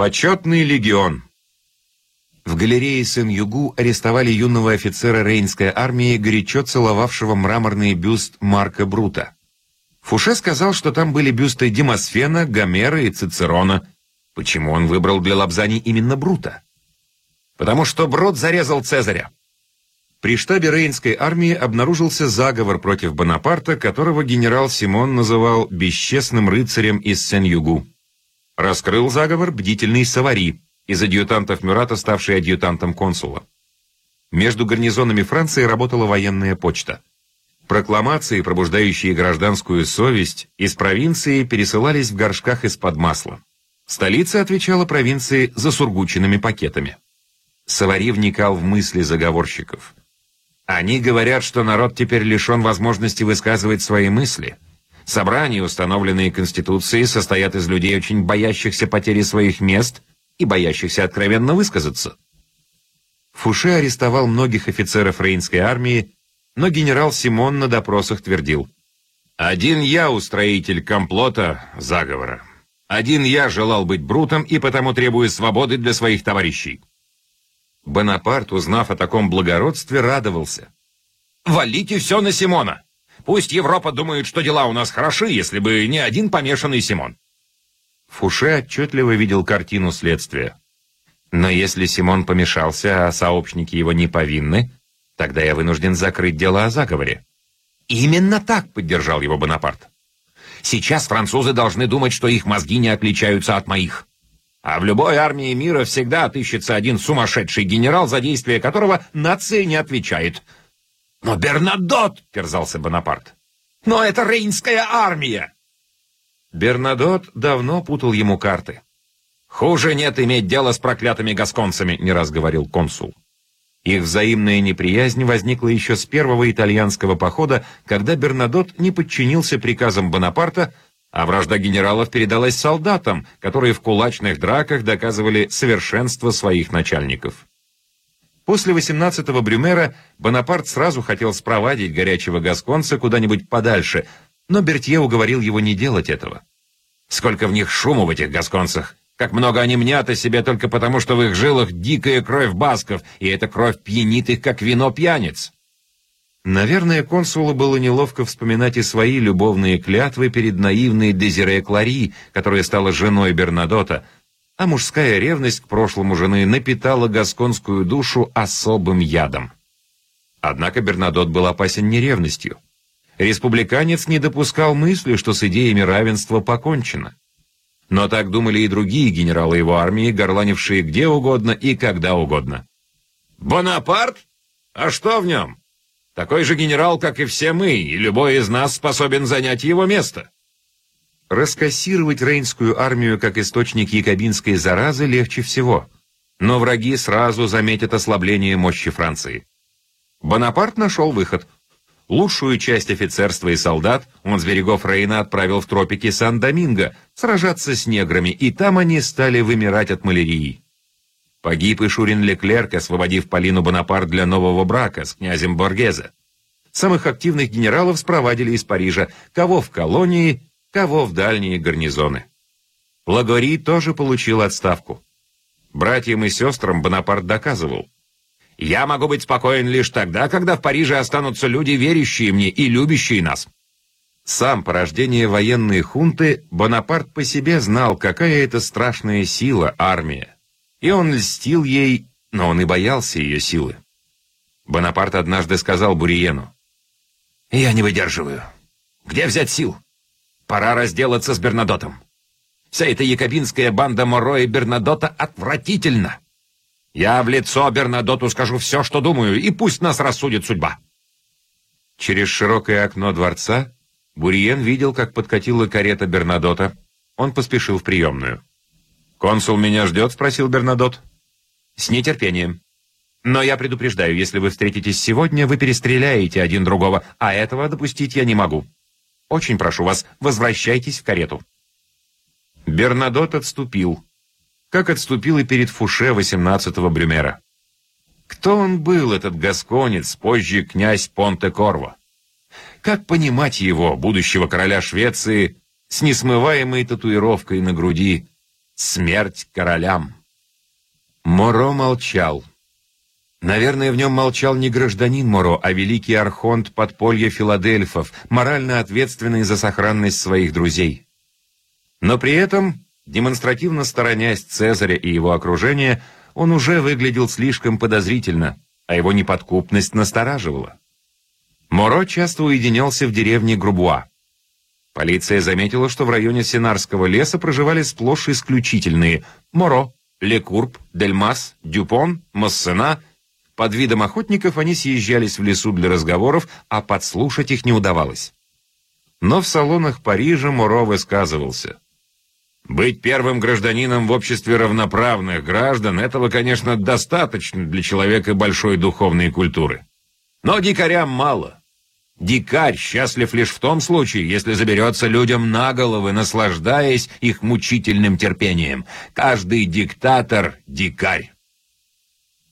Почетный легион. В галерее Сен-Югу арестовали юного офицера Рейнской армии, горячо целовавшего мраморный бюст Марка Брута. Фуше сказал, что там были бюсты Демосфена, Гомера и Цицерона. Почему он выбрал для лапзаний именно Брута? Потому что Брут зарезал Цезаря. При штабе Рейнской армии обнаружился заговор против Бонапарта, которого генерал Симон называл «бесчестным рыцарем из Сен-Югу». Раскрыл заговор бдительный Савари, из адъютантов Мюрата, ставший адъютантом консула. Между гарнизонами Франции работала военная почта. Прокламации, пробуждающие гражданскую совесть, из провинции пересылались в горшках из-под масла. Столица отвечала провинции за сургученными пакетами. Савари вникал в мысли заговорщиков. Они говорят, что народ теперь лишен возможности высказывать свои мысли – Собрания, установленные Конституцией, состоят из людей, очень боящихся потери своих мест и боящихся откровенно высказаться. Фуше арестовал многих офицеров Рейнской армии, но генерал Симон на допросах твердил. «Один я устроитель комплота, заговора. Один я желал быть брутом и потому требую свободы для своих товарищей». Бонапарт, узнав о таком благородстве, радовался. «Валите все на Симона! Пусть Европа думает, что дела у нас хороши, если бы не один помешанный Симон. Фуше отчетливо видел картину следствия. Но если Симон помешался, а сообщники его не повинны, тогда я вынужден закрыть дело о заговоре. Именно так поддержал его Бонапарт. Сейчас французы должны думать, что их мозги не отличаются от моих. А в любой армии мира всегда отыщется один сумасшедший генерал, за действие которого нация не отвечает — «Но Бернадот!» — терзался Бонапарт. «Но это Рейнская армия!» Бернадот давно путал ему карты. «Хуже нет иметь дело с проклятыми гасконцами», — не раз говорил консул. Их взаимная неприязнь возникла еще с первого итальянского похода, когда Бернадот не подчинился приказам Бонапарта, а вражда генералов передалась солдатам, которые в кулачных драках доказывали совершенство своих начальников. После 18-го Брюмера Бонапарт сразу хотел спровадить горячего гасконца куда-нибудь подальше, но Бертье уговорил его не делать этого. Сколько в них шума в этих гасконцах! Как много они мнят о себе только потому, что в их жилах дикая кровь басков, и эта кровь пьянит их, как вино пьяниц. Наверное, консулу было неловко вспоминать и свои любовные клятвы перед наивной Дезире Клари, которая стала женой Бернадота — а мужская ревность к прошлому жены напитала гасконскую душу особым ядом. Однако Бернадот был опасен не ревностью. Республиканец не допускал мысли, что с идеями равенства покончено. Но так думали и другие генералы его армии, горланившие где угодно и когда угодно. «Бонапарт? А что в нем? Такой же генерал, как и все мы, и любой из нас способен занять его место». Раскассировать Рейнскую армию как источник якобинской заразы легче всего, но враги сразу заметят ослабление мощи Франции. Бонапарт нашел выход. Лучшую часть офицерства и солдат он с берегов Рейна отправил в тропики Сан-Доминго сражаться с неграми, и там они стали вымирать от малярии. Погиб и Шурин Леклерк, освободив Полину Бонапарт для нового брака с князем Боргезе. Самых активных генералов спровадили из Парижа, кого в колонии, кого в дальние гарнизоны. Лагори тоже получил отставку. Братьям и сестрам Бонапарт доказывал. «Я могу быть спокоен лишь тогда, когда в Париже останутся люди, верящие мне и любящие нас». Сам по рождению военной хунты Бонапарт по себе знал, какая это страшная сила армия. И он льстил ей, но он и боялся ее силы. Бонапарт однажды сказал Буриену, «Я не выдерживаю. Где взять сил? Пора разделаться с Бернадотом. Вся эта якобинская банда Моро и Бернадота отвратительна. Я в лицо Бернадоту скажу все, что думаю, и пусть нас рассудит судьба. Через широкое окно дворца Буриен видел, как подкатила карета Бернадота. Он поспешил в приемную. «Консул меня ждет?» — спросил Бернадот. «С нетерпением. Но я предупреждаю, если вы встретитесь сегодня, вы перестреляете один другого, а этого допустить я не могу. Очень прошу вас, возвращайтесь в карету». Бернадот отступил, как отступил и перед Фуше 18-го Брюмера. Кто он был, этот гасконец, позже князь Понте-Корво? Как понимать его, будущего короля Швеции, с несмываемой татуировкой на груди, Смерть королям. Моро молчал. Наверное, в нем молчал не гражданин Моро, а великий архонт подполья филадельфов, морально ответственный за сохранность своих друзей. Но при этом, демонстративно сторонясь Цезаря и его окружения, он уже выглядел слишком подозрительно, а его неподкупность настораживала. Моро часто уединялся в деревне Грубуа. Полиция заметила, что в районе Сенарского леса проживали сплошь исключительные Моро, Лекурб, Дельмас, Дюпон, Массена. Под видом охотников они съезжались в лесу для разговоров, а подслушать их не удавалось. Но в салонах Парижа Моро высказывался. Быть первым гражданином в обществе равноправных граждан этого, конечно, достаточно для человека большой духовной культуры. Но дикарям мало. Дикарь счастлив лишь в том случае, если заберется людям на головы, наслаждаясь их мучительным терпением. Каждый диктатор — дикарь.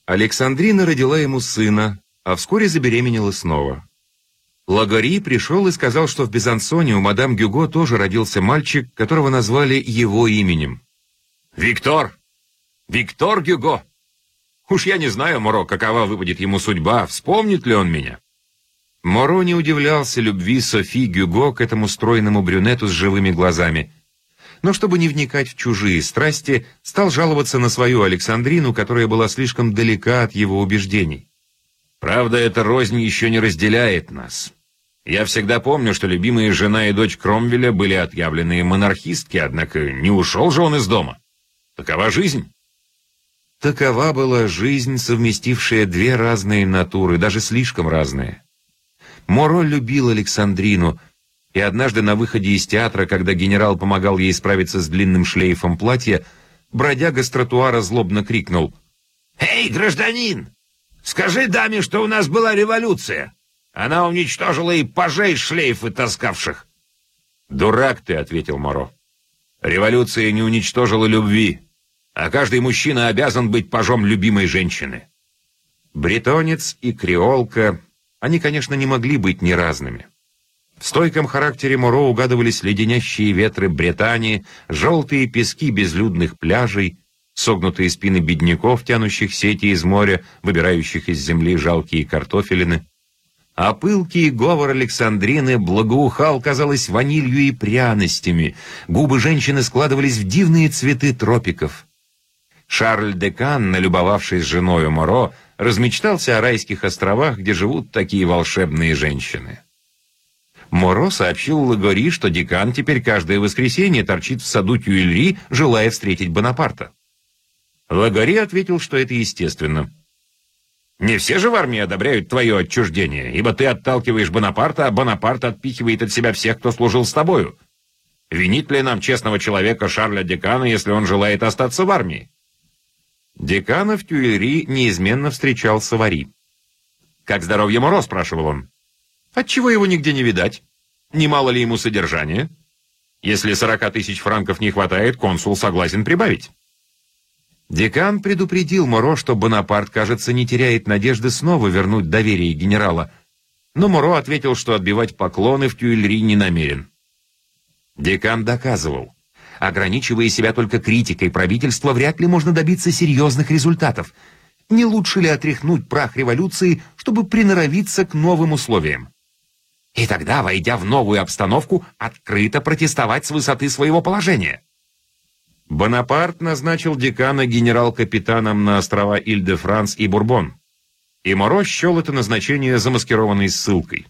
Александрина родила ему сына, а вскоре забеременела снова. Лагори пришел и сказал, что в Безансоне у мадам Гюго тоже родился мальчик, которого назвали его именем. «Виктор! Виктор Гюго! Уж я не знаю, Моро, какова выпадет ему судьба, вспомнит ли он меня?» Моро не удивлялся любви Софи Гюго к этому стройному брюнету с живыми глазами. Но чтобы не вникать в чужие страсти, стал жаловаться на свою Александрину, которая была слишком далека от его убеждений. «Правда, эта рознь еще не разделяет нас. Я всегда помню, что любимые жена и дочь Кромвеля были отъявленные монархистки, однако не ушел же он из дома. Такова жизнь». Такова была жизнь, совместившая две разные натуры, даже слишком разные. Моро любил Александрину, и однажды на выходе из театра, когда генерал помогал ей справиться с длинным шлейфом платья, бродяга с тротуара злобно крикнул. «Эй, гражданин! Скажи даме, что у нас была революция! Она уничтожила и пажей шлейфы таскавших!» «Дурак ты!» — ответил Моро. «Революция не уничтожила любви, а каждый мужчина обязан быть пажом любимой женщины». Бретонец и креолка они, конечно, не могли быть неразными. В стойком характере Муро угадывались леденящие ветры Британии, желтые пески безлюдных пляжей, согнутые спины бедняков, тянущих сети из моря, выбирающих из земли жалкие картофелины. А пылкий говор Александрины благоухал, казалось, ванилью и пряностями. Губы женщины складывались в дивные цветы тропиков. Шарль де Кан, налюбовавшись женою Моро, размечтался о райских островах, где живут такие волшебные женщины. Моро сообщил Лагори, что декан теперь каждое воскресенье торчит в саду Тюильри, желая встретить Бонапарта. Лагори ответил, что это естественно. «Не все же в армии одобряют твое отчуждение, ибо ты отталкиваешь Бонапарта, а Бонапарт отпихивает от себя всех, кто служил с тобою. Винит ли нам честного человека Шарля Декана, если он желает остаться в армии? Декана в Тюильри неизменно встречал Савари. «Как здоровье Моро?» — спрашивал он. «Отчего его нигде не видать? Немало ли ему содержания? Если сорока тысяч франков не хватает, консул согласен прибавить». Декан предупредил Моро, что Бонапарт, кажется, не теряет надежды снова вернуть доверие генерала, но Моро ответил, что отбивать поклоны в Тюильри не намерен. Декан доказывал, Ограничивая себя только критикой правительства, вряд ли можно добиться серьезных результатов. Не лучше ли отряхнуть прах революции, чтобы приноровиться к новым условиям? И тогда, войдя в новую обстановку, открыто протестовать с высоты своего положения. Бонапарт назначил декана генерал-капитаном на острова Иль-де-Франс и Бурбон. И Моро счел это назначение замаскированной ссылкой.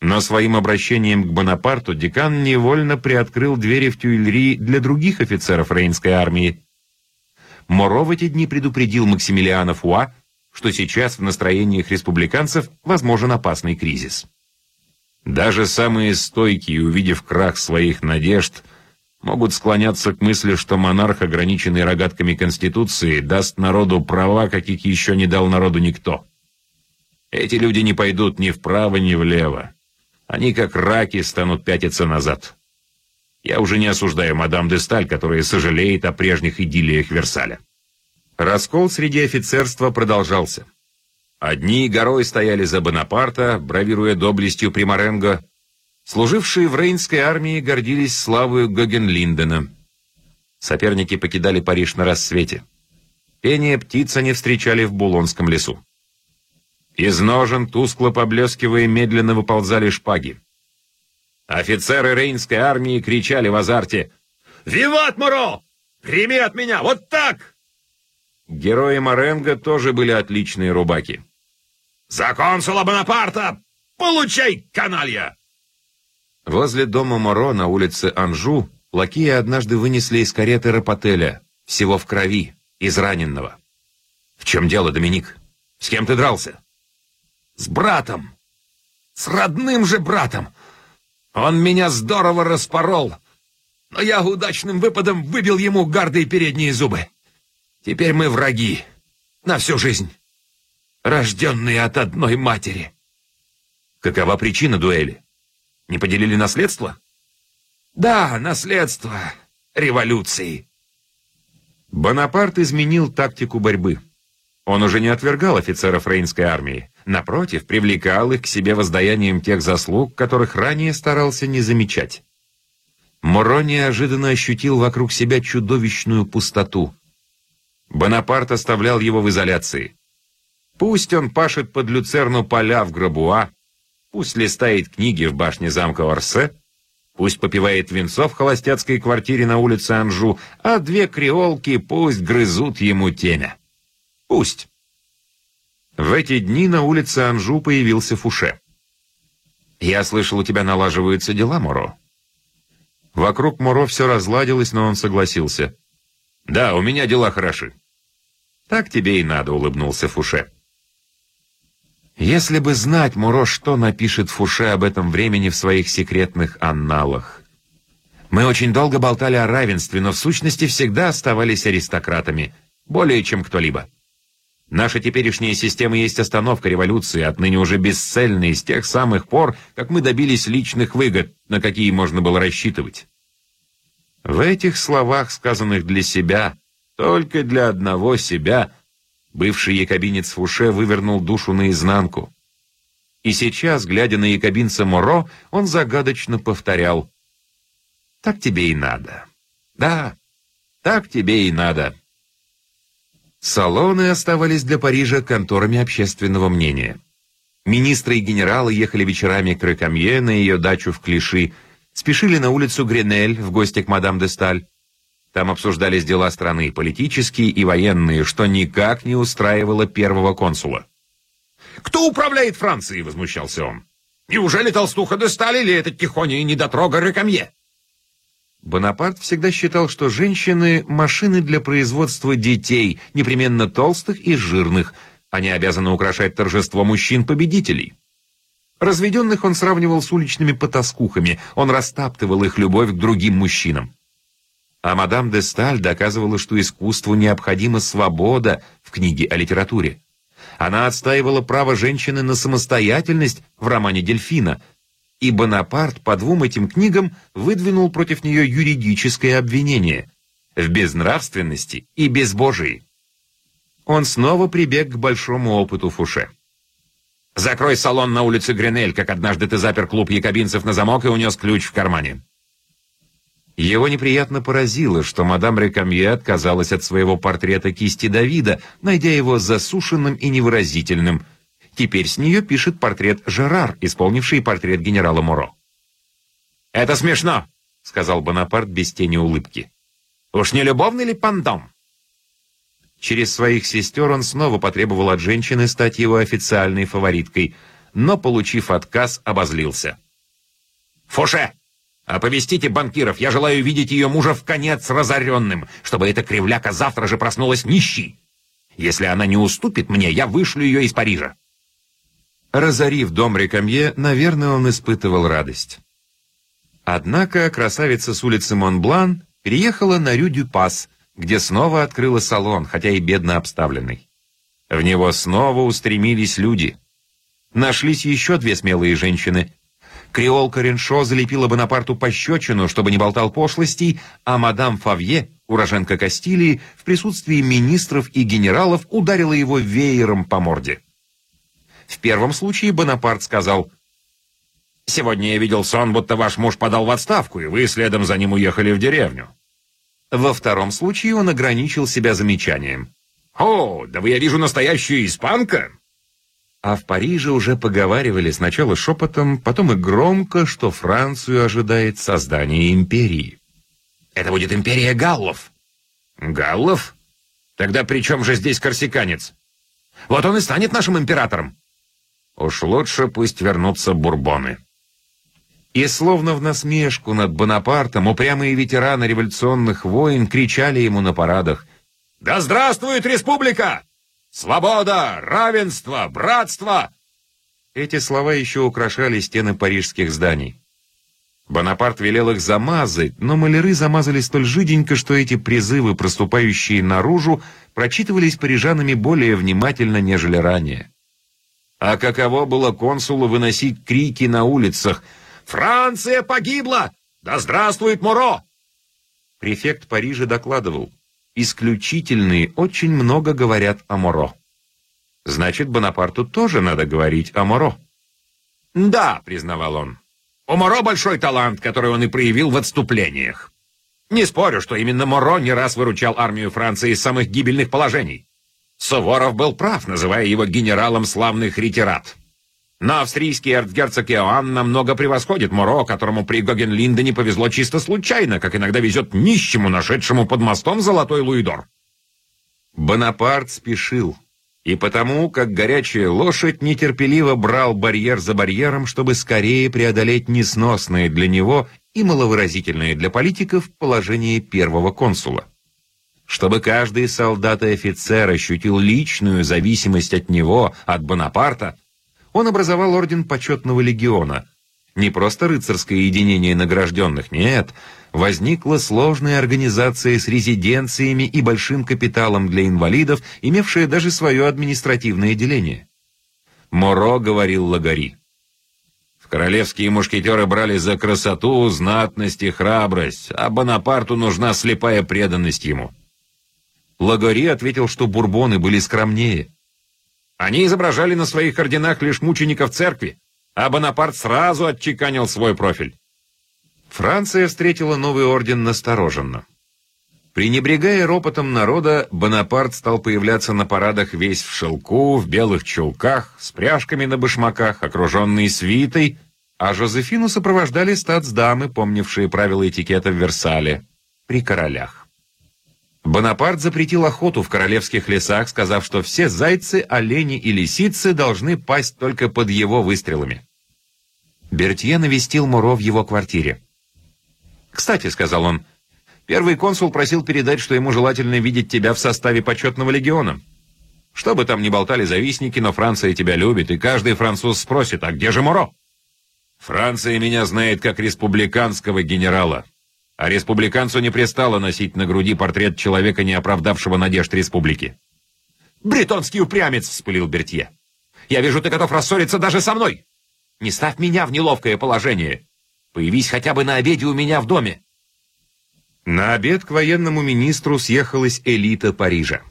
Но своим обращением к Бонапарту декан невольно приоткрыл двери в Тюильри для других офицеров Рейнской армии. Моро в эти дни предупредил Максимилиана Фуа, что сейчас в настроениях республиканцев возможен опасный кризис. Даже самые стойкие, увидев крах своих надежд, могут склоняться к мысли, что монарх, ограниченный рогатками Конституции, даст народу права, каких еще не дал народу никто. Эти люди не пойдут ни вправо, ни влево. Они, как раки, станут пятиться назад. Я уже не осуждаю мадам де Сталь, которая сожалеет о прежних идиллиях Версаля. Раскол среди офицерства продолжался. Одни горой стояли за Бонапарта, бравируя доблестью Примаренго. Служившие в Рейнской армии гордились славою Гогенлиндена. Соперники покидали Париж на рассвете. Пение птиц они встречали в Булонском лесу. Из ножен, тускло поблескивая, медленно выползали шпаги. Офицеры Рейнской армии кричали в азарте «Виват, Муро! Прими от меня! Вот так!» Герои Маренго тоже были отличные рубаки. «За консула Бонапарта! Получай, каналья!» Возле дома Моро на улице Анжу лакеи однажды вынесли из кареты Рапотеля, всего в крови, израненного. «В чем дело, Доминик? С кем ты дрался?» «С братом! С родным же братом! Он меня здорово распорол, но я удачным выпадом выбил ему гарды и передние зубы. Теперь мы враги. На всю жизнь. Рожденные от одной матери». «Какова причина дуэли? Не поделили наследство?» «Да, наследство революции». Бонапарт изменил тактику борьбы. Он уже не отвергал офицеров Рейнской армии. Напротив, привлекал их к себе воздаянием тех заслуг, которых ранее старался не замечать. Моро неожиданно ощутил вокруг себя чудовищную пустоту. Бонапарт оставлял его в изоляции. Пусть он пашет под люцерну поля в Грабуа, пусть листает книги в башне замка Орсе, Пусть попивает винцо в холостяцкой квартире на улице Анжу, а две креолки пусть грызут ему темя. Пусть. В эти дни на улице Анжу появился Фуше. «Я слышал, у тебя налаживаются дела, Моро». Вокруг Моро все разладилось, но он согласился. «Да, у меня дела хороши». «Так тебе и надо», — улыбнулся Фуше. Если бы знать, Муро, что напишет Фуше об этом времени в своих секретных анналах. Мы очень долго болтали о равенстве, но в сущности всегда оставались аристократами, более чем кто-либо. Наша теперешняя система есть остановка революции, отныне уже бесцельной с тех самых пор, как мы добились личных выгод, на какие можно было рассчитывать. В этих словах, сказанных для себя, только для одного себя – Бывший якобинец Фуше вывернул душу наизнанку. И сейчас, глядя на якобинца Моро, он загадочно повторял. «Так тебе и надо. Да, так тебе и надо». Салоны оставались для Парижа конторами общественного мнения. Министры и генералы ехали вечерами к Рекамье на ее дачу в Клиши, спешили на улицу Гренель в гости к мадам де Сталь. Там обсуждались дела страны, политические и военные, что никак не устраивало первого консула. «Кто управляет Францией?» — возмущался он. «Неужели толстуха де Сталь или этот тихоня и недотрога Рекамье?» Бонапарт всегда считал, что женщины — машины для производства детей, непременно толстых и жирных. Они обязаны украшать торжество мужчин-победителей. Разведенных он сравнивал с уличными потаскухами, он растаптывал их любовь к другим мужчинам. А мадам де Сталь доказывала, что искусству необходима свобода в книге о литературе. Она отстаивала право женщины на самостоятельность в романе «Дельфина», и Бонапарт по двум этим книгам выдвинул против нее юридическое обвинение в безнравственности и безбожии. Он снова прибег к большому опыту Фуше. «Закрой салон на улице Гренель, как однажды ты запер клуб якобинцев на замок и унес ключ в кармане». Его неприятно поразило, что мадам Рекамье отказалась от своего портрета кисти Давида, найдя его засушенным и невыразительным. Теперь с нее пишет портрет Жерар, исполнивший портрет генерала Моро. «Это смешно», — сказал Бонапарт без тени улыбки. «Уж не любовный ли пандом?» Через своих сестер он снова потребовал от женщины стать его официальной фавориткой, но, получив отказ, обозлился. «Фуше!» «Оповестите банкиров, я желаю видеть ее мужа в конец разоренным, чтобы эта кривляка завтра же проснулась нищей. Если она не уступит мне, я вышлю ее из Парижа». Разорив дом Рекамье, наверное, он испытывал радость. Однако красавица с улицы Монблан переехала на Рю-Дю-Пас, где снова открыла салон, хотя и бедно обставленный. В него снова устремились люди. Нашлись еще две смелые женщины, Креолка Реншо залепила Бонапарту пощечину, чтобы не болтал пошлостей, а мадам Фавье, уроженка Кастилии, в присутствии министров и генералов ударила его веером по морде. В первом случае Бонапарт сказал «Сегодня я видел сон, будто ваш муж подал в отставку, и вы следом за ним уехали в деревню». Во втором случае он ограничил себя замечанием. «О, да вы, я вижу, настоящая испанка!» А в Париже уже поговаривали сначала шепотом, потом и громко, что Францию ожидает создание империи. «Это будет империя галлов!» «Галлов? Тогда при чем же здесь корсиканец? Вот он и станет нашим императором!» «Уж лучше пусть вернутся бурбоны!» И словно в насмешку над Бонапартом упрямые ветераны революционных войн кричали ему на парадах «Да здравствует республика! Свобода, равенство, братство!» Эти слова еще украшали стены парижских зданий. Бонапарт велел их замазать, но маляры замазали столь жиденько, что эти призывы, проступающие наружу, прочитывались парижанами более внимательно, нежели ранее. А каково было консулу выносить крики на улицах «Франция погибла! Да здравствует Муро!» Префект Парижа докладывал исключительные очень много говорят о Моро. Значит, Бонапарту тоже надо говорить о Моро. «Да», — признавал он, — «у Моро большой талант, который он и проявил в отступлениях. Не спорю, что именно Моро не раз выручал армию Франции из самых гибельных положений. Суворов был прав, называя его генералом славных ретират. Но австрийский эрцгерцог Иоанн намного превосходит Муро, которому при Гогенлинде не повезло чисто случайно, как иногда везет нищему, нашедшему под мостом золотой луидор. Бонапарт спешил, и потому, как горячая лошадь, нетерпеливо брал барьер за барьером, чтобы скорее преодолеть несносное для него и маловыразительное для политиков положение первого консула. Чтобы каждый солдат и офицер ощутил личную зависимость от него, от Бонапарта, он образовал орден почетного легиона. Не просто рыцарское единение награжденных, нет. Возникла сложная организация с резиденциями и большим капиталом для инвалидов, имевшая даже свое административное деление. Моро говорил Лагари. В королевские мушкетеры брали за красоту, знатность и храбрость, а Бонапарту нужна слепая преданность ему. Лагари ответил, что бурбоны были скромнее. Они изображали на своих орденах лишь мучеников церкви, а Бонапарт сразу отчеканил свой профиль. Франция встретила новый орден настороженно. Пренебрегая ропотом народа, Бонапарт стал появляться на парадах весь в шелку, в белых чулках, с пряжками на башмаках, окруженный свитой, а Жозефину сопровождали статсдамы, помнившие правила этикета в Версале, при королях. Бонапарт запретил охоту в королевских лесах, сказав, что все зайцы, олени и лисицы должны пасть только под его выстрелами. Бертье навестил Муро в его квартире. «Кстати», — сказал он, — «первый консул просил передать, что ему желательно видеть тебя в составе почетного легиона. Что бы там ни болтали завистники, но Франция тебя любит, и каждый француз спросит, а где же Муро?» «Франция меня знает как республиканского генерала», а республиканцу не пристало носить на груди портрет человека, не оправдавшего надежд республики. «Бретонский упрямец!» — вспылил Бертье. «Я вижу, ты готов рассориться даже со мной! Не ставь меня в неловкое положение! Появись хотя бы на обеде у меня в доме!» На обед к военному министру съехалась элита Парижа.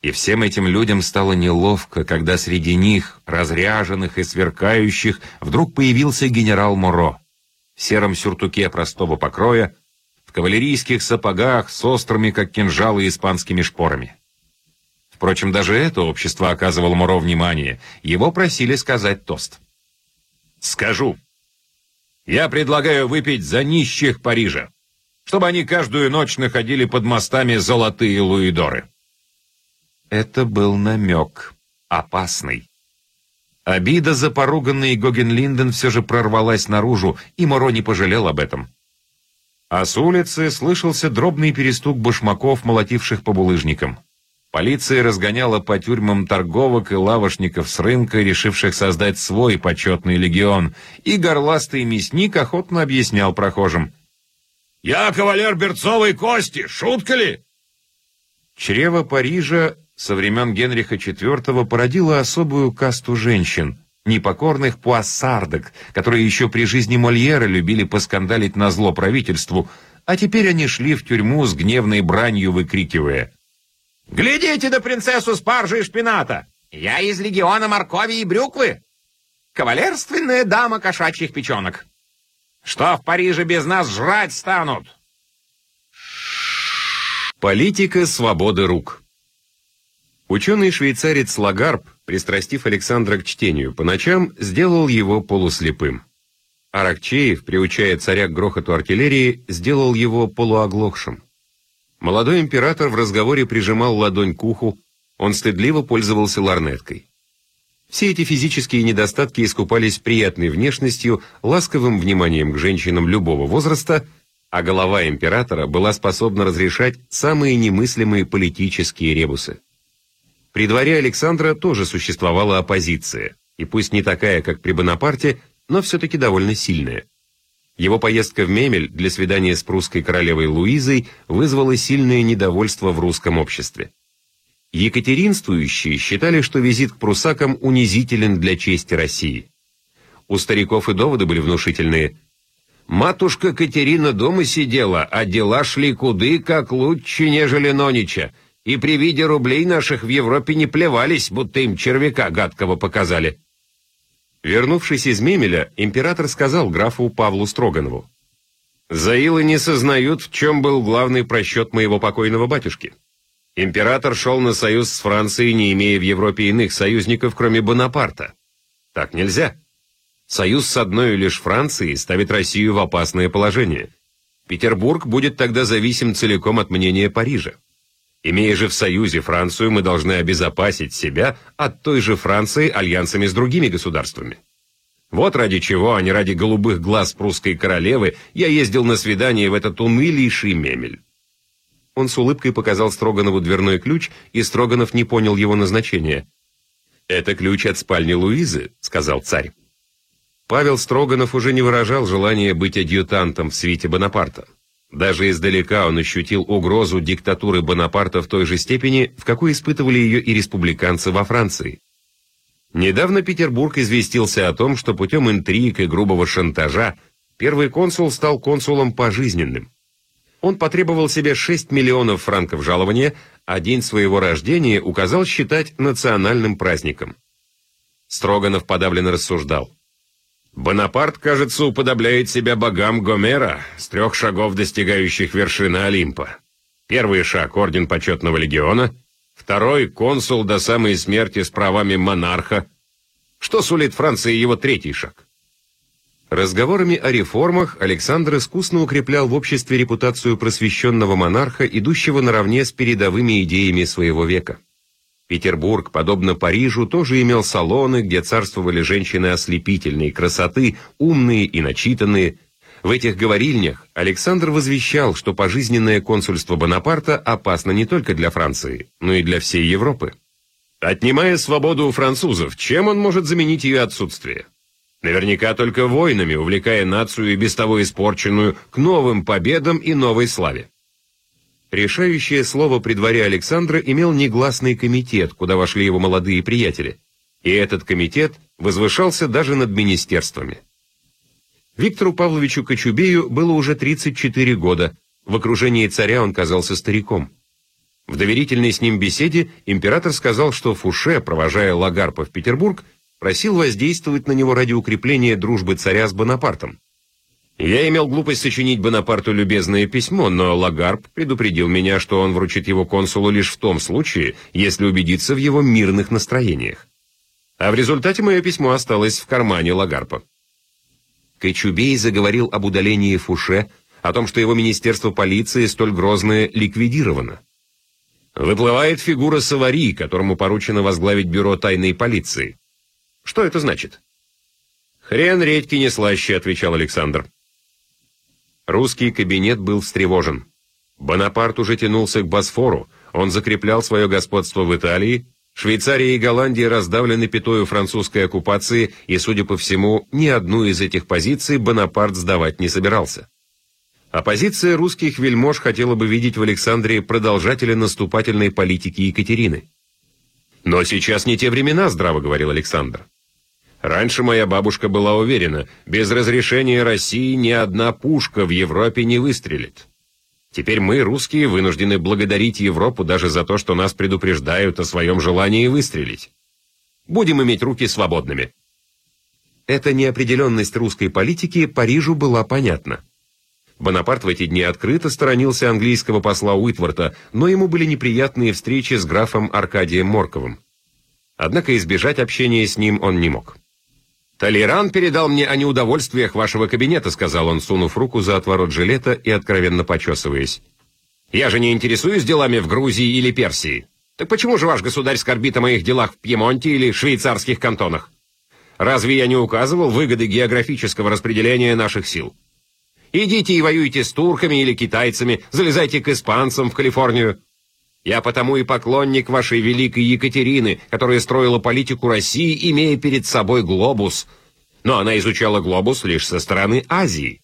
И всем этим людям стало неловко, когда среди них, разряженных и сверкающих, вдруг появился генерал Моро в сером сюртуке простого покроя, в кавалерийских сапогах с острыми, как кинжалы, испанскими шпорами. Впрочем, даже это общество оказывало Муро внимание. Его просили сказать тост. «Скажу. Я предлагаю выпить за нищих Парижа, чтобы они каждую ночь находили под мостами золотые луидоры». Это был намек. Опасный. Обида за поруганный Гогенлинден все же прорвалась наружу, и Моро не пожалел об этом. А с улицы слышался дробный перестук башмаков, молотивших по булыжникам. Полиция разгоняла по тюрьмам торговок и лавошников с рынка, решивших создать свой почетный легион, и горластый мясник охотно объяснял прохожим. «Я кавалер Берцовой кости, шутка ли?» Чрево Парижа со времен Генриха IV породило особую касту женщин — непокорных пуассардок, которые еще при жизни Мольера любили поскандалить на зло правительству, а теперь они шли в тюрьму с гневной бранью, выкрикивая «Глядите на принцессу спаржи и шпината! Я из легиона моркови и брюквы! Кавалерственная дама кошачьих печенок! Что в Париже без нас жрать станут?» Политика свободы рук. Ученый-швейцарец Лагарб, пристрастив Александра к чтению по ночам, сделал его полуслепым. Аракчеев, приучая царя к грохоту артиллерии, сделал его полуоглохшим. Молодой император в разговоре прижимал ладонь к уху, он стыдливо пользовался ларнеткой. Все эти физические недостатки искупались приятной внешностью, ласковым вниманием к женщинам любого возраста – а голова императора была способна разрешать самые немыслимые политические ребусы. При дворе Александра тоже существовала оппозиция, и пусть не такая, как при Бонапарте, но все-таки довольно сильная. Его поездка в Мемель для свидания с прусской королевой Луизой вызвала сильное недовольство в русском обществе. Екатеринствующие считали, что визит к прусакам унизителен для чести России. У стариков и доводы были внушительные – Матушка Катерина дома сидела, а дела шли куды как лучше, нежели нонича, и при виде рублей наших в Европе не плевались, будто им червяка гадкого показали. Вернувшись из Мемеля, император сказал графу Павлу Строганову, «Заилы не сознают, в чем был главный просчет моего покойного батюшки. Император шел на союз с Францией, не имея в Европе иных союзников, кроме Бонапарта. Так нельзя». Союз с одной лишь Францией ставит Россию в опасное положение. Петербург будет тогда зависим целиком от мнения Парижа. Имея же в союзе Францию, мы должны обезопасить себя от той же Франции альянсами с другими государствами. Вот ради чего, а не ради голубых глаз прусской королевы, я ездил на свидание в этот унылейший мемель. Он с улыбкой показал Строганову дверной ключ, и Строганов не понял его назначения. «Это ключ от спальни Луизы», — сказал царь. Павел Строганов уже не выражал желания быть адъютантом в свите Бонапарта. Даже издалека он ощутил угрозу диктатуры Бонапарта в той же степени, в какой испытывали ее и республиканцы во Франции. Недавно Петербург известился о том, что путем интриг и грубого шантажа первый консул стал консулом пожизненным. Он потребовал себе 6 миллионов франков жалования, а день своего рождения указал считать национальным праздником. Строганов подавленно рассуждал. Бонапарт, кажется, уподобляет себя богам Гомера, с трех шагов достигающих вершины Олимпа. Первый шаг — орден почетного легиона, второй — консул до самой смерти с правами монарха. Что сулит Франции его третий шаг? Разговорами о реформах Александр искусно укреплял в обществе репутацию просвещенного монарха, идущего наравне с передовыми идеями своего века. Петербург, подобно Парижу, тоже имел салоны, где царствовали женщины ослепительной красоты, умные и начитанные. В этих говорильнях Александр возвещал, что пожизненное консульство Бонапарта опасно не только для Франции, но и для всей Европы. Отнимая свободу у французов, чем он может заменить ее отсутствие? Наверняка только войнами, увлекая нацию и без того испорченную к новым победам и новой славе. Решающее слово при дворе Александра имел негласный комитет, куда вошли его молодые приятели. И этот комитет возвышался даже над министерствами. Виктору Павловичу Кочубею было уже 34 года. В окружении царя он казался стариком. В доверительной с ним беседе император сказал, что Фуше, провожая Лагарпа в Петербург, просил воздействовать на него ради укрепления дружбы царя с Бонапартом. Я имел глупость сочинить Бонапарту любезное письмо, но Лагарб предупредил меня, что он вручит его консулу лишь в том случае, если убедится в его мирных настроениях. А в результате мое письмо осталось в кармане Лагарпа. Кайчубей заговорил об удалении Фуше, о том, что его министерство полиции столь грозное ликвидировано. Выплывает фигура Савари, которому поручено возглавить бюро тайной полиции. Что это значит? «Хрен редьки не слаще», — отвечал Александр. Русский кабинет был встревожен. Бонапарт уже тянулся к Босфору, он закреплял свое господство в Италии, Швейцария и Голландия раздавлены пятою французской оккупации, и, судя по всему, ни одну из этих позиций Бонапарт сдавать не собирался. Оппозиция русских вельмож хотела бы видеть в Александре продолжателя наступательной политики Екатерины. «Но сейчас не те времена», — здраво говорил Александр. Раньше моя бабушка была уверена, без разрешения России ни одна пушка в Европе не выстрелит. Теперь мы, русские, вынуждены благодарить Европу даже за то, что нас предупреждают о своем желании выстрелить. Будем иметь руки свободными. Эта неопределенность русской политики Парижу была понятна. Бонапарт в эти дни открыто сторонился английского посла Уитворта, но ему были неприятные встречи с графом Аркадием Морковым. Однако избежать общения с ним он не мог. «Толеран передал мне о неудовольствиях вашего кабинета», — сказал он, сунув руку за отворот жилета и откровенно почесываясь. «Я же не интересуюсь делами в Грузии или Персии. Так почему же ваш государь скорбит о моих делах в Пьемонте или швейцарских кантонах? Разве я не указывал выгоды географического распределения наших сил? Идите и воюйте с турками или китайцами, залезайте к испанцам в Калифорнию. Я потому и поклонник вашей великой Екатерины, которая строила политику России, имея перед собой глобус. Но она изучала глобус лишь со стороны Азии.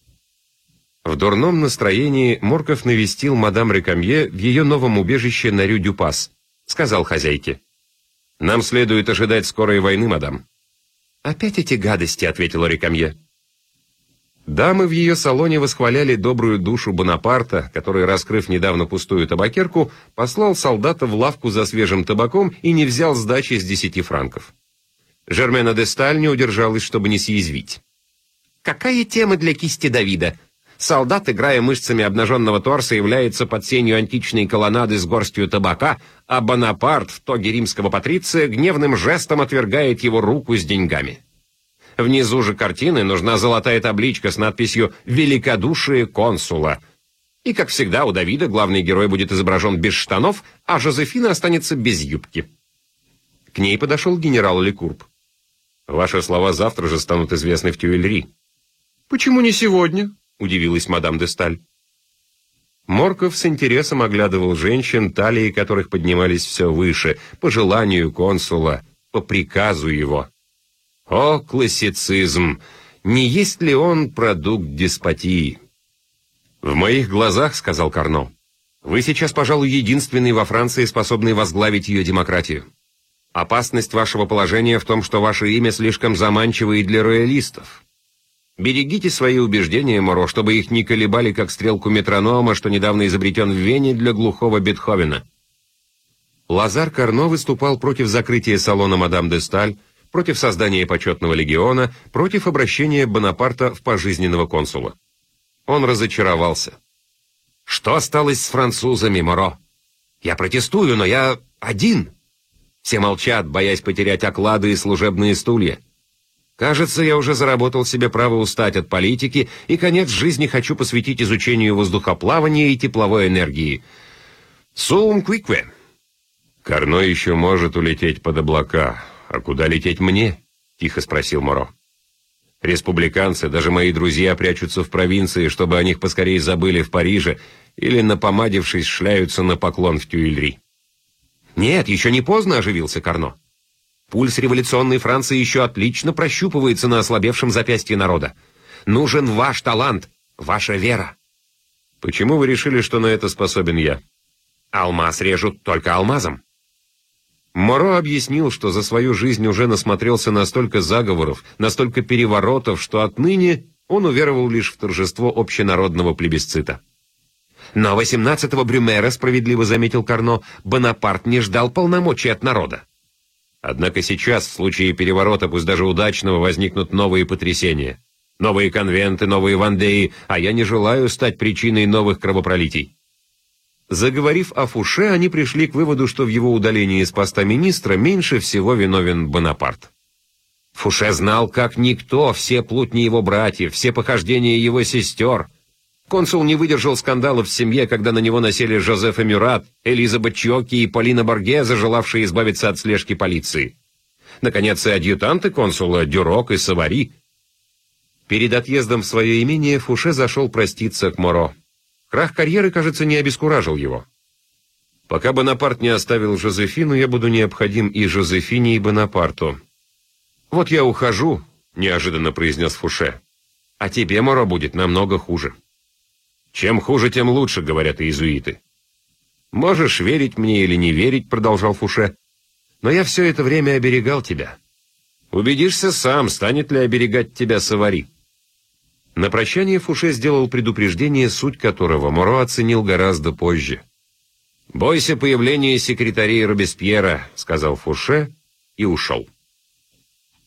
В дурном настроении Морков навестил мадам Рекамье в ее новом убежище на Рю-Дюпас. Сказал хозяйке. «Нам следует ожидать скорой войны, мадам». «Опять эти гадости», — ответила Рекамье. Дамы в ее салоне восхваляли добрую душу Бонапарта, который, раскрыв недавно пустую табакерку, послал солдата в лавку за свежим табаком и не взял сдачи с десяти франков. Жермена де Сталь не удержалась, чтобы не съязвить. «Какая тема для кисти Давида? Солдат, играя мышцами обнаженного торса, является под сенью античной колоннады с горстью табака, а Бонапарт в тоге римского патриция гневным жестом отвергает его руку с деньгами». Внизу же картины нужна золотая табличка с надписью «Великодушие консула». И, как всегда, у Давида главный герой будет изображен без штанов, а Жозефина останется без юбки. К ней подошел генерал Лекурб. «Ваши слова завтра же станут известны в Тюильри». «Почему не сегодня?» — удивилась мадам де Сталь. Морков с интересом оглядывал женщин, талии которых поднимались все выше, по желанию консула, по приказу его. О, классицизм! Не есть ли он продукт деспотии? «В моих глазах, — сказал Карно, — вы сейчас, пожалуй, единственный во Франции, способный возглавить ее демократию. Опасность вашего положения в том, что ваше имя слишком заманчиво и для роялистов. Берегите свои убеждения, Моро, чтобы их не колебали, как стрелку метронома, что недавно изобретен в Вене для глухого Бетховена». Лазар Карно выступал против закрытия салона «Мадам де Сталь», против создания почетного легиона, против обращения Бонапарта в пожизненного консула. Он разочаровался. «Что осталось с французами, Моро? Я протестую, но я один. Все молчат, боясь потерять оклады и служебные стулья. Кажется, я уже заработал себе право устать от политики и конец жизни хочу посвятить изучению воздухоплавания и тепловой энергии. Сум квикве. Карно еще может улететь под облака, «А куда лететь мне?» — тихо спросил Моро. «Республиканцы, даже мои друзья прячутся в провинции, чтобы о них поскорее забыли в Париже, или, напомадившись, шляются на поклон в Тюильри». «Нет, еще не поздно», — оживился Карно. «Пульс революционной Франции еще отлично прощупывается на ослабевшем запястье народа. Нужен ваш талант, ваша вера». «Почему вы решили, что на это способен я?» «Алмаз режут только алмазом». Моро объяснил, что за свою жизнь уже насмотрелся на столько заговоров, на столько переворотов, что отныне он уверовал лишь в торжество общенародного плебисцита. Но 18-го Брюмера, справедливо заметил Карно, Бонапарт не ждал полномочий от народа. Однако сейчас, в случае переворота, пусть даже удачного, возникнут новые потрясения. Новые конвенты, новые вандеи, а я не желаю стать причиной новых кровопролитий. Заговорив о Фуше, они пришли к выводу, что в его удалении из поста министра меньше всего виновен Бонапарт. Фуше знал, как никто, все плутни его братьев, все похождения его сестер. Консул не выдержал скандалов в семье, когда на него носили Жозеф Мюрат, Элизабет Чоки и Полина Боргеза, желавшие избавиться от слежки полиции. Наконец, и адъютанты консула Дюрок и Савари. Перед отъездом в свое имение Фуше зашел проститься к Моро. Крах карьеры, кажется, не обескуражил его. Пока Бонапарт не оставил Жозефину, я буду необходим и Жозефине, и Бонапарту. «Вот я ухожу», — неожиданно произнес Фуше. «А тебе, Моро, будет намного хуже». «Чем хуже, тем лучше», — говорят иезуиты. «Можешь верить мне или не верить», — продолжал Фуше. «Но я все это время оберегал тебя. Убедишься сам, станет ли оберегать тебя Савари». На прощание Фуше сделал предупреждение, суть которого Моро оценил гораздо позже. «Бойся появления секретарей Робеспьера», — сказал Фуше и ушел.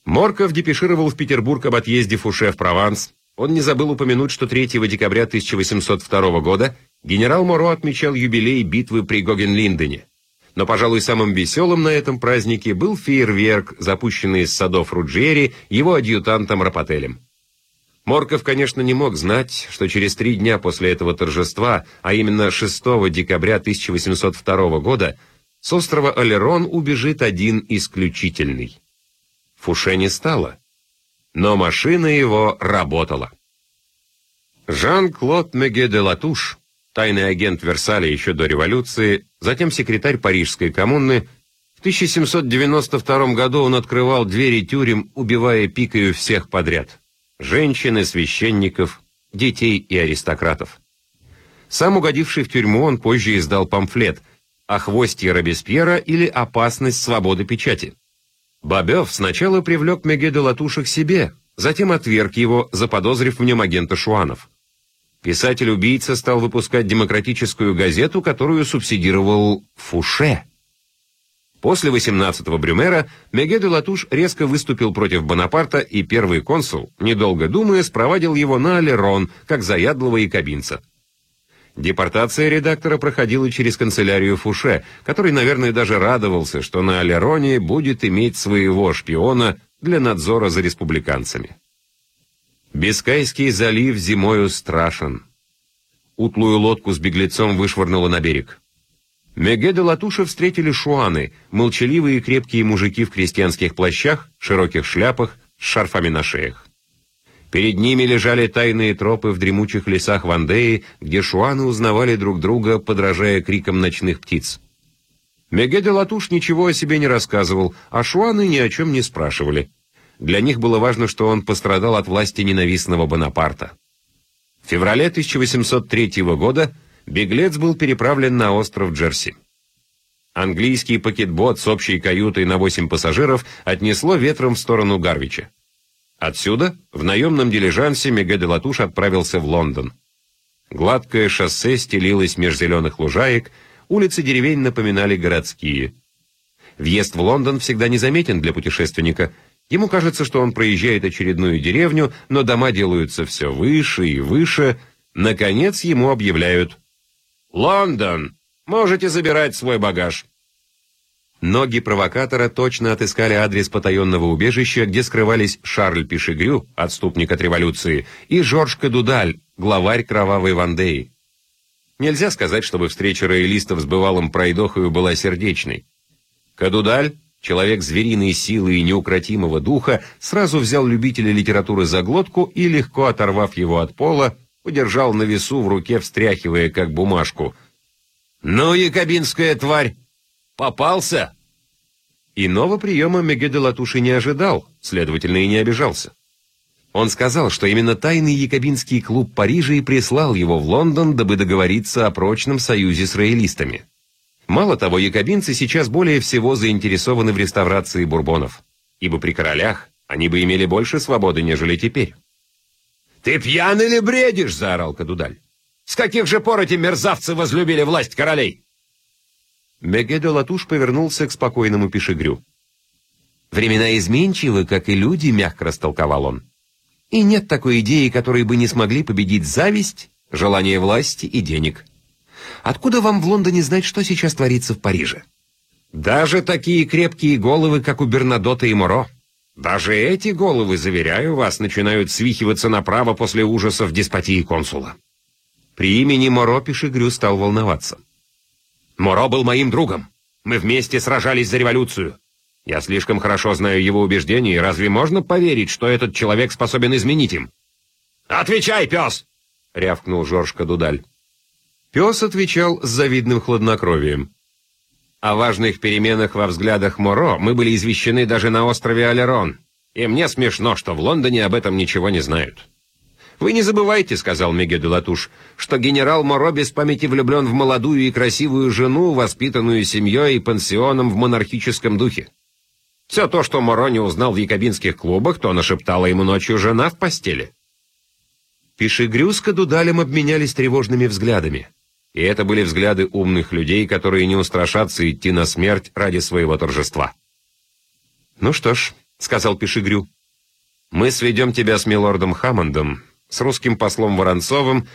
Морков депешировал в Петербург об отъезде Фуше в Прованс, он не забыл упомянуть, что 3 декабря 1802 года генерал Моро отмечал юбилей битвы при Гогенлиндене. Но, пожалуй, самым веселым на этом празднике был фейерверк, запущенный из садов Руджери его адъютантом Рапотелем. Морков, конечно, не мог знать, что через три дня после этого торжества, а именно 6 декабря 1802 года, с острова Олерон убежит один исключительный. Фуше не стало, но машина его работала. Жан-Клод Меге де Латуш, тайный агент Версаля еще до революции, затем секретарь Парижской коммуны, в 1792 году он открывал двери тюрем, убивая пикою всех подряд. Женщин и священников, детей и аристократов. Сам угодивший в тюрьму, он позже издал памфлет «О хвосте Робеспьера или опасность свободы печати». Бобев сначала привлек Меге де Латуша к себе, затем отверг его, заподозрив в нем агента Шуанов. Писатель-убийца стал выпускать демократическую газету, которую субсидировал Фуше. После 18-го Брюмера Меге де Латуш резко выступил против Бонапарта, и первый консул, недолго думая, спровадил его на Алерон, как заядлого якобинца. Депортация редактора проходила через канцелярию Фуше, который, наверное, даже радовался, что на Алероне будет иметь своего шпиона для надзора за республиканцами. Бискайский залив зимою страшен. Утлую лодку с беглецом вышвырнуло на берег. Меге де Латуша встретили шуаны, молчаливые и крепкие мужики в крестьянских плащах, широких шляпах, с шарфами на шеях. Перед ними лежали тайные тропы в дремучих лесах Вандеи, где шуаны узнавали друг друга, подражая крикам ночных птиц. Меге де Латуш ничего о себе не рассказывал, а шуаны ни о чем не спрашивали. Для них было важно, что он пострадал от власти ненавистного Бонапарта. В феврале 1803 года беглец был переправлен на остров Джерси. Английский пакетбот с общей каютой на 8 пассажиров отнесло ветром в сторону Гарвича. Отсюда в наемном дилижансе Меге де Латуш отправился в Лондон. Гладкое шоссе стелилось меж зеленых лужаек, улицы деревень напоминали городские. Въезд в Лондон всегда незаметен для путешественника. Ему кажется, что он проезжает очередную деревню, но дома делаются все выше и выше. Наконец ему объявляют «Лондон! Можете забирать свой багаж!» Ноги провокатора точно отыскали адрес потаенного убежища, где скрывались Шарль Пишегрю, отступник от революции, и Жорж Кадудаль, главарь кровавой Вандеи. Нельзя сказать, чтобы встреча роялистов с бывалым пройдохою была сердечной. Кадудаль, человек звериной силы и неукротимого духа, сразу взял любителя литературы за глотку и, легко оторвав его от пола, удержал на весу в руке, встряхивая как бумажку. «Ну, якобинская тварь!» Попался!» Иного приема Меге де Латуши не ожидал, следовательно, и не обижался. Он сказал, что именно тайный якобинский клуб Парижа и прислал его в Лондон, дабы договориться о прочном союзе с роялистами. Мало того, якобинцы сейчас более всего заинтересованы в реставрации бурбонов, ибо при королях они бы имели больше свободы, нежели теперь. «Ты пьян или бредишь?» — заорал Кадудаль. «С каких же пор эти мерзавцы возлюбили власть королей?» Мегедо Латуш повернулся к спокойному пешегрю. «Времена изменчивы, как и люди», — мягко растолковал он. «И нет такой идеи, которой бы не смогли победить зависть, желание власти и денег. Откуда вам в Лондоне знать, что сейчас творится в Париже? Даже такие крепкие головы, как у Бернадота и Моро. Даже эти головы, заверяю вас, начинают свихиваться направо после ужасов деспотии консула». При имени Моро Пешегрю стал волноваться. Моро был моим другом. Мы вместе сражались за революцию. Я слишком хорошо знаю его убеждения, и разве можно поверить, что этот человек способен изменить им? «Отвечай, пес!» — рявкнул Жорж Кадудаль. Пес отвечал с завидным хладнокровием. О важных переменах во взглядах Моро мы были извещены даже на острове Алерон, и мне смешно, что в Лондоне об этом ничего не знают. «Вы не забывайте», — сказал Меге де Латуш, «что генерал Моро без памяти влюблен в молодую и красивую жену, воспитанную семьей и пансионом в монархическом духе. Все то, что Моро не узнал в якобинских клубах, то нашептала ему ночью жена в постели». Пишегрю с Кадудалем обменялись тревожными взглядами. И это были взгляды умных людей, которые не устрашатся идти на смерть ради своего торжества. «Ну что ж», — сказал Пишегрю, — «мы сведем тебя с милордом Хаммондом, с русским послом Воронцовым,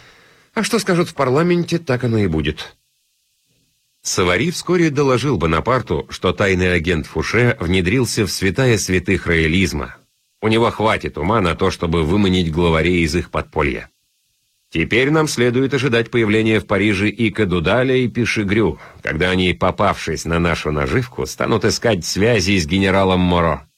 а что скажут в парламенте, так оно и будет. Савари вскоре доложил Бонапарту, что тайный агент Фуше внедрился в святая святых роялизма. У него хватит ума на то, чтобы выманить главарей из их подполья. Теперь нам следует ожидать появления в Париже и Кадудаля, и Пишигрю, когда они, попавшись на нашу наживку, станут искать связи с генералом Моро.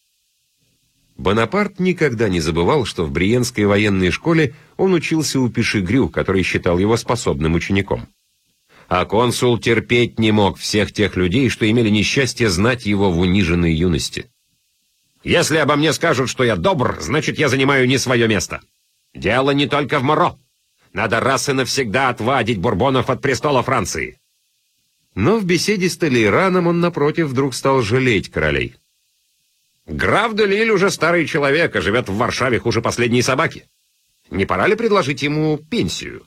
Бонапарт никогда не забывал, что в Бриенской военной школе он учился у Пишигрю, который считал его способным учеником. А консул терпеть не мог всех тех людей, что имели несчастье знать его в униженной юности. «Если обо мне скажут, что я добр, значит, я занимаю не свое место. Дело не только в Моро. Надо раз и навсегда отвадить бурбонов от престола Франции. Но в беседе с Толейраном он, напротив, вдруг стал жалеть королей. Граф Делиль уже старый человек, а живет в Варшаве хуже последней собаки. Не пора ли предложить ему пенсию?